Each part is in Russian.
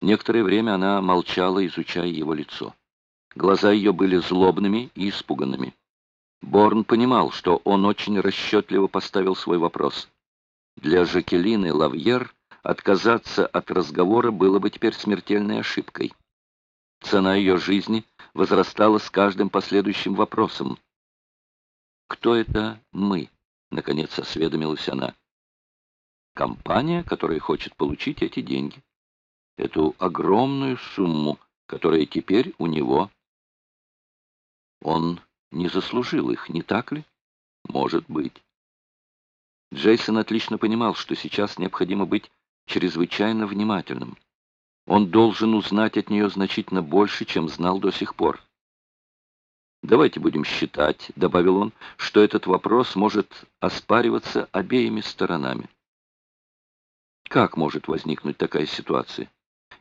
Некоторое время она молчала, изучая его лицо. Глаза ее были злобными и испуганными. Борн понимал, что он очень расчетливо поставил свой вопрос. Для Жакелины Лавьер отказаться от разговора было бы теперь смертельной ошибкой. Цена ее жизни возрастала с каждым последующим вопросом. «Кто это мы?» — наконец осведомилась она. «Компания, которая хочет получить эти деньги. Эту огромную сумму, которая теперь у него. Он не заслужил их, не так ли? Может быть. Джейсон отлично понимал, что сейчас необходимо быть чрезвычайно внимательным. Он должен узнать от нее значительно больше, чем знал до сих пор. «Давайте будем считать», — добавил он, — «что этот вопрос может оспариваться обеими сторонами». Как может возникнуть такая ситуация?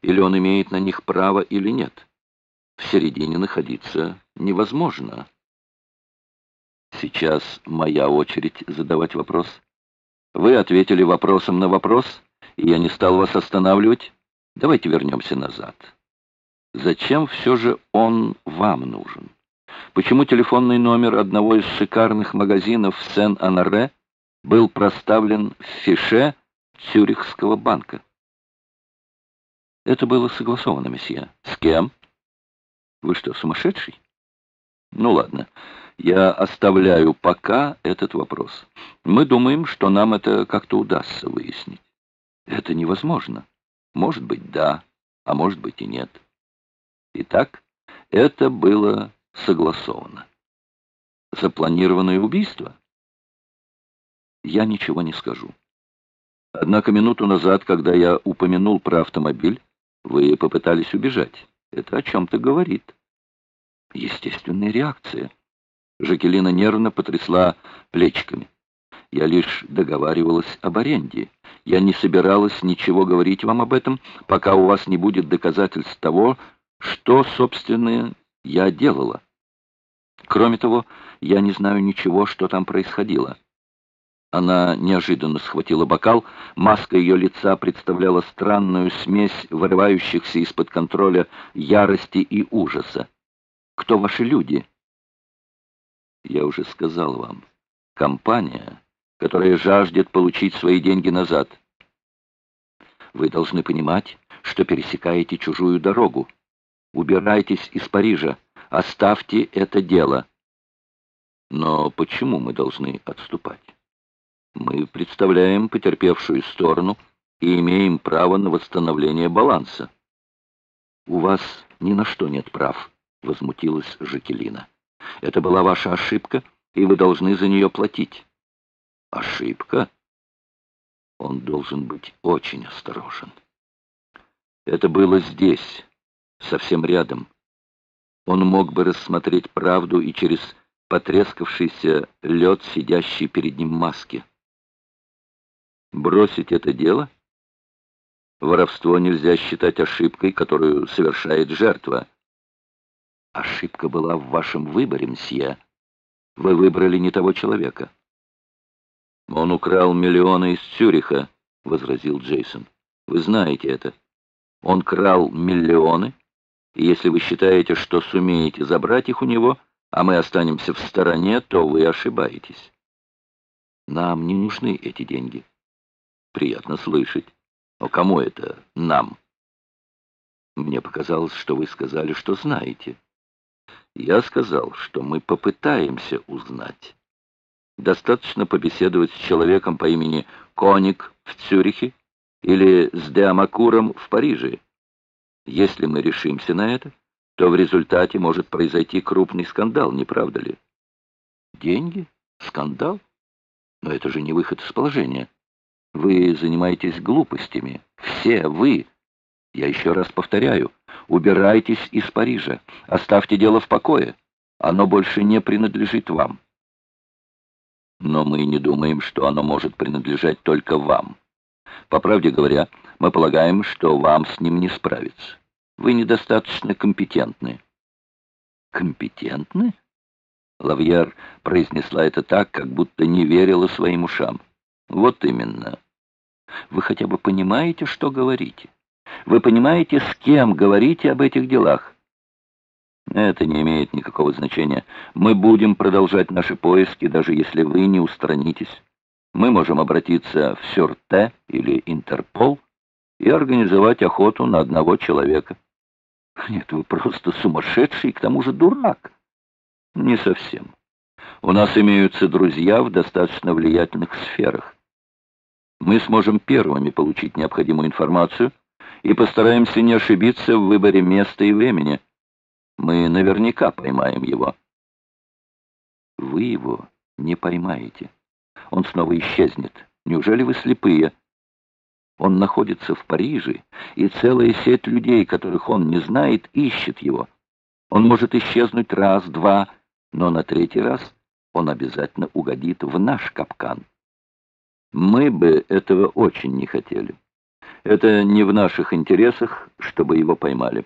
Или он имеет на них право, или нет? В середине находиться невозможно. Сейчас моя очередь задавать вопрос. Вы ответили вопросом на вопрос, и я не стал вас останавливать. Давайте вернемся назад. Зачем все же он вам нужен? Почему телефонный номер одного из шикарных магазинов Сен-Анаре был проставлен в фише Цюрихского банка? Это было согласовано, месье. С кем? Вы что, сумасшедший? Ну ладно. Я оставляю пока этот вопрос. Мы думаем, что нам это как-то удастся выяснить. Это невозможно. Может быть, да, а может быть и нет. Итак, это было согласовано. Запланированное убийство? Я ничего не скажу. Однако минуту назад, когда я упомянул про автомобиль, вы попытались убежать. Это о чем-то говорит. Естественная реакция. Жакелина нервно потрясла плечиками. Я лишь договаривалась об аренде. Я не собиралась ничего говорить вам об этом, пока у вас не будет доказательств того, что, собственно, я делала. Кроме того, я не знаю ничего, что там происходило. Она неожиданно схватила бокал, маска ее лица представляла странную смесь вырывающихся из-под контроля ярости и ужаса. «Кто ваши люди?» Я уже сказал вам. Компания, которая жаждет получить свои деньги назад. Вы должны понимать, что пересекаете чужую дорогу. Убирайтесь из Парижа. Оставьте это дело. Но почему мы должны отступать? Мы представляем потерпевшую сторону и имеем право на восстановление баланса. У вас ни на что нет прав, возмутилась Жакелина. Это была ваша ошибка, и вы должны за нее платить. Ошибка? Он должен быть очень осторожен. Это было здесь, совсем рядом. Он мог бы рассмотреть правду и через потрескавшийся лед, сидящий перед ним маски. Бросить это дело? Воровство нельзя считать ошибкой, которую совершает жертва. Ошибка была в вашем выборе, мсье. Вы выбрали не того человека. Он украл миллионы из Цюриха, возразил Джейсон. Вы знаете это. Он крал миллионы, и если вы считаете, что сумеете забрать их у него, а мы останемся в стороне, то вы ошибаетесь. Нам не нужны эти деньги. Приятно слышать. Но кому это нам? Мне показалось, что вы сказали, что знаете. Я сказал, что мы попытаемся узнать. Достаточно побеседовать с человеком по имени Коник в Цюрихе или с Деамакуром в Париже. Если мы решимся на это, то в результате может произойти крупный скандал, не правда ли? Деньги? Скандал? Но это же не выход из положения. Вы занимаетесь глупостями. Все вы. Я еще раз повторяю. Убирайтесь из Парижа. Оставьте дело в покое. Оно больше не принадлежит вам. Но мы не думаем, что оно может принадлежать только вам. По правде говоря, мы полагаем, что вам с ним не справиться. Вы недостаточно компетентны. Компетентны? Лавьер произнесла это так, как будто не верила своим ушам. Вот именно. Вы хотя бы понимаете, что говорите? Вы понимаете, с кем говорите об этих делах? Это не имеет никакого значения. Мы будем продолжать наши поиски, даже если вы не устранитесь. Мы можем обратиться в Сюрте или Интерпол и организовать охоту на одного человека. Нет, вы просто сумасшедший к тому же дурак. Не совсем. У нас имеются друзья в достаточно влиятельных сферах. Мы сможем первыми получить необходимую информацию и постараемся не ошибиться в выборе места и времени. Мы наверняка поймаем его. Вы его не поймаете. Он снова исчезнет. Неужели вы слепые? Он находится в Париже, и целая сеть людей, которых он не знает, ищет его. Он может исчезнуть раз, два, но на третий раз он обязательно угодит в наш капкан. Мы бы этого очень не хотели. Это не в наших интересах, чтобы его поймали.